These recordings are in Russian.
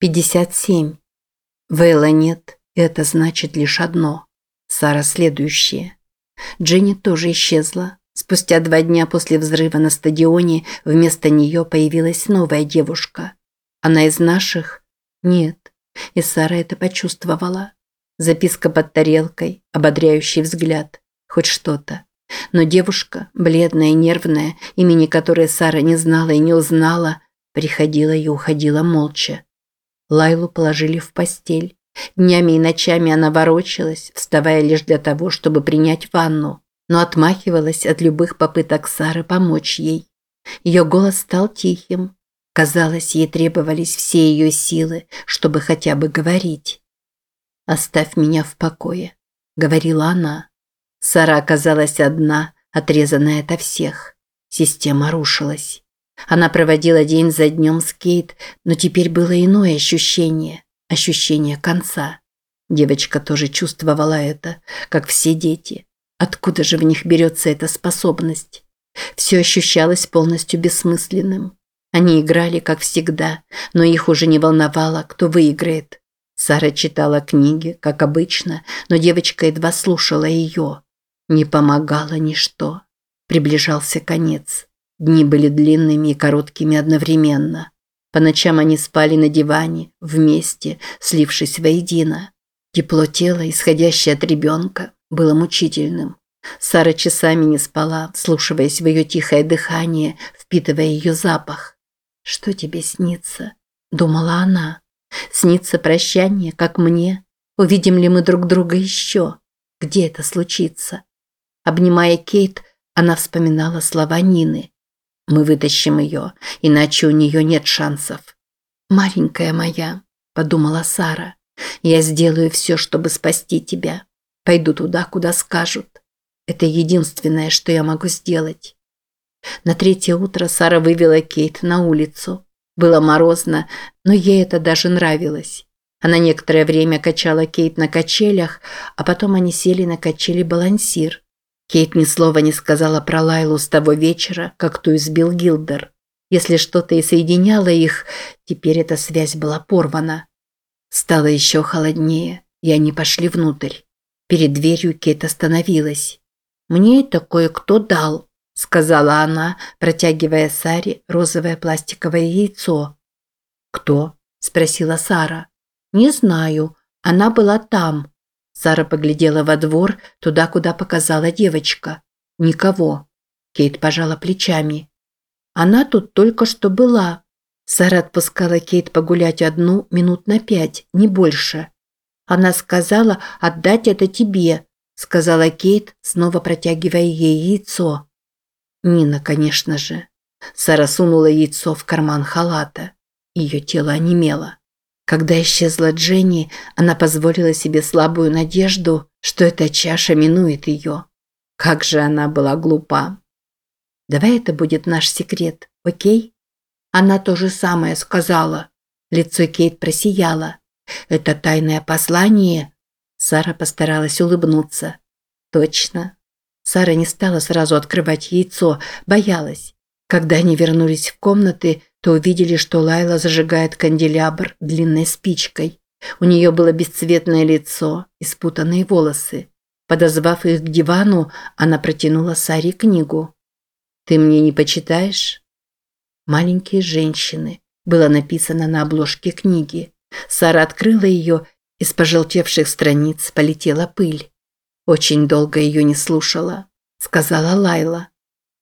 57. Вейла нет, это значит лишь одно. Сара следующая. Дженни тоже исчезла. Спустя два дня после взрыва на стадионе вместо нее появилась новая девушка. Она из наших? Нет. И Сара это почувствовала. Записка под тарелкой, ободряющий взгляд. Хоть что-то. Но девушка, бледная и нервная, имени которой Сара не знала и не узнала, приходила и уходила молча. Лайлу положили в постель. Днями и ночами она ворочалась, вставая лишь для того, чтобы принять ванну, но отмахивалась от любых попыток Сары помочь ей. Ее голос стал тихим. Казалось, ей требовались все ее силы, чтобы хотя бы говорить. «Оставь меня в покое», – говорила она. Сара оказалась одна, отрезанная ото всех. Система рушилась. Она проводила день за днем с Кейт, но теперь было иное ощущение – ощущение конца. Девочка тоже чувствовала это, как все дети. Откуда же в них берется эта способность? Все ощущалось полностью бессмысленным. Они играли, как всегда, но их уже не волновало, кто выиграет. Сара читала книги, как обычно, но девочка едва слушала ее. Не помогало ничто. Приближался конец. Дни были длинными и короткими одновременно. По ночам они спали на диване, вместе, слившись воедино. Тепло тела, исходящее от ребенка, было мучительным. Сара часами не спала, слушаясь в ее тихое дыхание, впитывая ее запах. «Что тебе снится?» – думала она. «Снится прощание, как мне? Увидим ли мы друг друга еще? Где это случится?» Обнимая Кейт, она вспоминала слова Нины. Мы вытащим ее, иначе у нее нет шансов. «Маленькая моя», – подумала Сара, – «я сделаю все, чтобы спасти тебя. Пойду туда, куда скажут. Это единственное, что я могу сделать». На третье утро Сара вывела Кейт на улицу. Было морозно, но ей это даже нравилось. Она некоторое время качала Кейт на качелях, а потом они сели на качели балансир. Кейт ни слова не сказала про Лайлу с того вечера, как ту избил Гилдер. Если что-то и соединяло их, теперь эта связь была порвана. Стало еще холоднее, и они пошли внутрь. Перед дверью Кейт остановилась. «Мне это кое-кто дал», – сказала она, протягивая Саре розовое пластиковое яйцо. «Кто?» – спросила Сара. «Не знаю. Она была там. Сара поглядела во двор, туда, куда показала девочка. Никого. Кейт пожала плечами. Она тут только что была. Сара отпускала Кейт погулять одну минут на пять, не больше. Она сказала отдать это тебе, сказала Кейт, снова протягивая ей яйцо. Нина, конечно же. Сара сунула яйцо в карман халата. Ее тело онемело. Когда исчезла Дженни, она позволила себе слабую надежду, что эта чаша минует ее. Как же она была глупа. Давай это будет наш секрет, окей? Она то же самое сказала. Лицо Кейт просияло. Это тайное послание? Сара постаралась улыбнуться. Точно. Сара не стала сразу открывать яйцо, боялась. Когда они вернулись в комнаты, то увидели, что Лайла зажигает канделябр длинной спичкой. У нее было бесцветное лицо и спутанные волосы. Подозвав их к дивану, она протянула Саре книгу. «Ты мне не почитаешь?» «Маленькие женщины» было написано на обложке книги. Сара открыла ее, из пожелтевших страниц полетела пыль. Очень долго ее не слушала, сказала Лайла.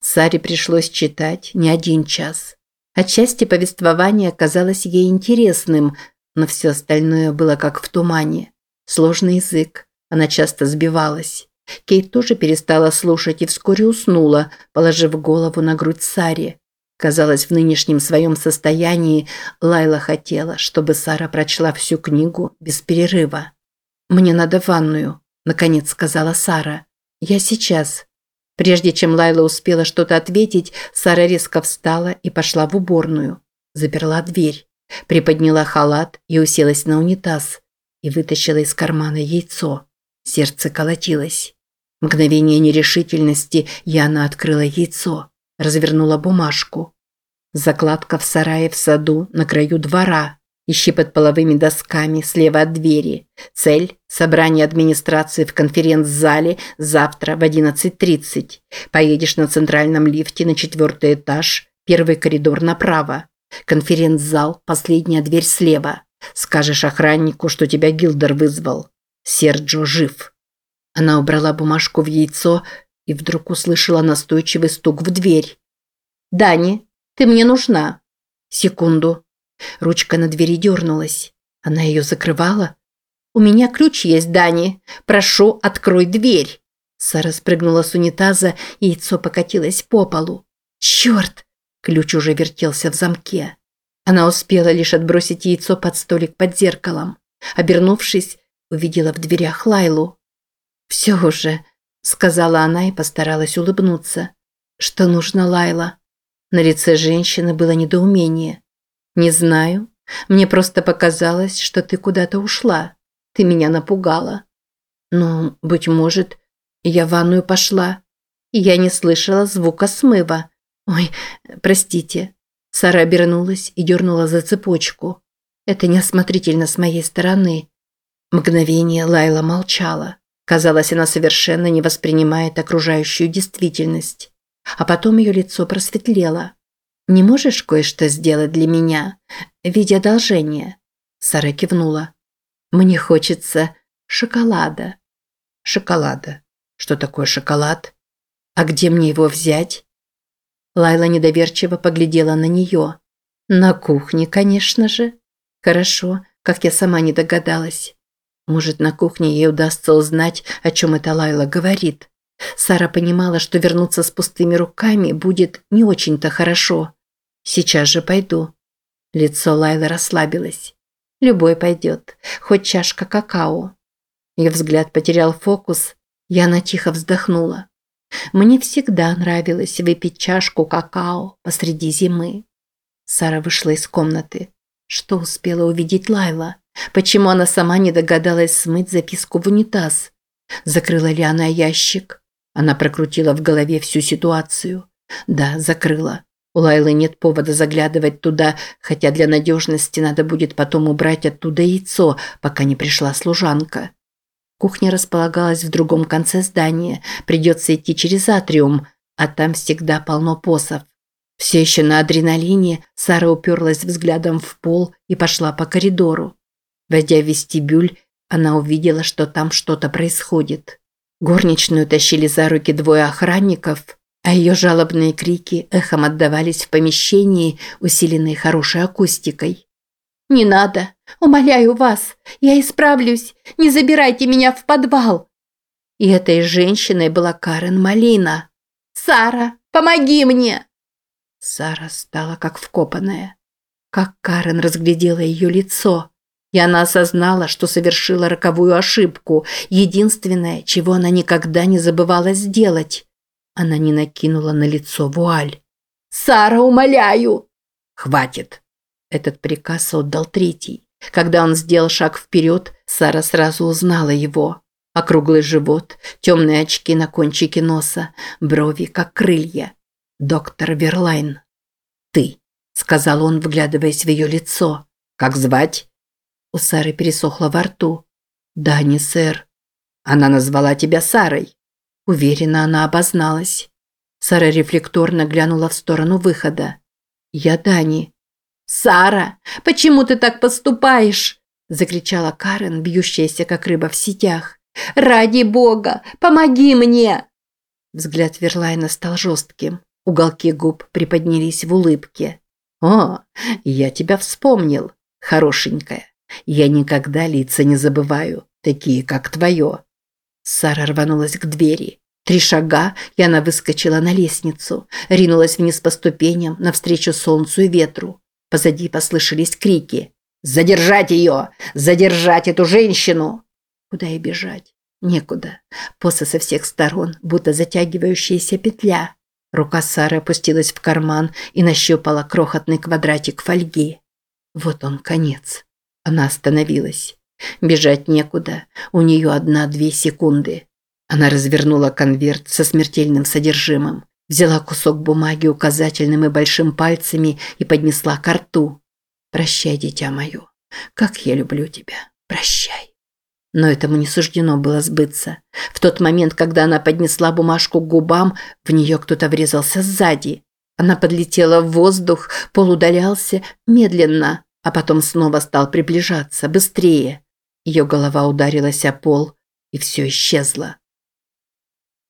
Саре пришлось читать не один час. Отчасти повествование казалось ей интересным, но все остальное было как в тумане. Сложный язык. Она часто сбивалась. Кейт тоже перестала слушать и вскоре уснула, положив голову на грудь Саре. Казалось, в нынешнем своем состоянии Лайла хотела, чтобы Сара прочла всю книгу без перерыва. «Мне надо ванную», – наконец сказала Сара. «Я сейчас». Прежде чем Лайла успела что-то ответить, Сара резко встала и пошла в уборную. Заперла дверь, приподняла халат и уселась на унитаз и вытащила из кармана яйцо. Сердце колотилось. Мгновение нерешительности Яна открыла яйцо, развернула бумажку. Закладка в сарае в саду на краю двора. Ищи под половыми досками слева от двери. Цель – собрание администрации в конференц-зале завтра в 11.30. Поедешь на центральном лифте на четвертый этаж, первый коридор направо. Конференц-зал, последняя дверь слева. Скажешь охраннику, что тебя Гилдер вызвал. Серджо жив. Она убрала бумажку в яйцо и вдруг услышала настойчивый стук в дверь. «Дани, ты мне нужна». Секунду. Ручка на двери дернулась. Она ее закрывала. «У меня ключ есть, Дани. Прошу, открой дверь». Сара спрыгнула с унитаза, яйцо покатилось по полу. «Черт!» Ключ уже вертелся в замке. Она успела лишь отбросить яйцо под столик под зеркалом. Обернувшись, увидела в дверях Лайлу. «Все уже», – сказала она и постаралась улыбнуться. «Что нужно, Лайла?» На лице женщины было недоумение. «Не знаю. Мне просто показалось, что ты куда-то ушла. Ты меня напугала». «Ну, быть может, я в ванную пошла. И я не слышала звука смыва. Ой, простите». Сара обернулась и дернула за цепочку. «Это неосмотрительно с моей стороны». Мгновение Лайла молчала. Казалось, она совершенно не воспринимает окружающую действительность. А потом ее лицо просветлело. «Не можешь кое-что сделать для меня? В виде одолжения?» Сара кивнула. «Мне хочется шоколада». «Шоколада? Что такое шоколад? А где мне его взять?» Лайла недоверчиво поглядела на нее. «На кухне, конечно же». «Хорошо, как я сама не догадалась. Может, на кухне ей удастся узнать, о чем эта Лайла говорит». Сара понимала, что вернуться с пустыми руками будет не очень-то хорошо. Сейчас же пойду». Лицо Лайлы расслабилось. «Любой пойдет. Хоть чашка какао». Ее взгляд потерял фокус. Яна тихо вздохнула. «Мне всегда нравилось выпить чашку какао посреди зимы». Сара вышла из комнаты. Что успела увидеть Лайла? Почему она сама не догадалась смыть записку в унитаз? Закрыла ли она ящик? Она прокрутила в голове всю ситуацию. Да, закрыла. У Лайлы нет повода заглядывать туда, хотя для надежности надо будет потом убрать оттуда яйцо, пока не пришла служанка. Кухня располагалась в другом конце здания, придется идти через атриум, а там всегда полно посов. Все еще на адреналине Сара уперлась взглядом в пол и пошла по коридору. Войдя в вестибюль, она увидела, что там что-то происходит. Горничную тащили за руки двое охранников, а ее жалобные крики эхом отдавались в помещении, усиленной хорошей акустикой. «Не надо! Умоляю вас! Я исправлюсь! Не забирайте меня в подвал!» И этой женщиной была Карен Малина. «Сара, помоги мне!» Сара стала как вкопанная. Как Карен разглядела ее лицо, и она осознала, что совершила роковую ошибку, единственное, чего она никогда не забывала сделать. Она не накинула на лицо вуаль. «Сара, умоляю!» «Хватит!» Этот приказ отдал третий. Когда он сделал шаг вперед, Сара сразу узнала его. Округлый живот, темные очки на кончике носа, брови как крылья. Доктор Верлайн. «Ты», – сказал он, вглядываясь в ее лицо. «Как звать?» У Сары пересохло во рту. «Да, не сэр». «Она назвала тебя Сарой». Уверенно она обозналась. Сара рефлекторно глянула в сторону выхода. «Я Дани». «Сара, почему ты так поступаешь?» – закричала Карен, бьющаяся как рыба в сетях. «Ради бога, помоги мне!» Взгляд Верлайна стал жестким. Уголки губ приподнялись в улыбке. «О, я тебя вспомнил, хорошенькая. Я никогда лица не забываю, такие, как твое. Сара рванулась к двери. Три шага, и она выскочила на лестницу, ринулась вниз по ступеням, навстречу солнцу и ветру. Позади послышались крики. «Задержать ее! Задержать эту женщину!» Куда и бежать? Некуда. Посы со всех сторон, будто затягивающаяся петля. Рука Сары опустилась в карман и нащупала крохотный квадратик фольги. Вот он, конец. Она остановилась. Бежать некуда, у нее одна-две секунды. Она развернула конверт со смертельным содержимым, взяла кусок бумаги указательным и большим пальцами и поднесла к рту. «Прощай, дитя мое, Как я люблю тебя. Прощай. Но этому не суждено было сбыться. В тот момент, когда она поднесла бумажку к губам, в нее кто-то врезался сзади. Она подлетела в воздух, пол удалялся медленно, а потом снова стал приближаться, быстрее. Ее голова ударилась о пол, и все исчезло.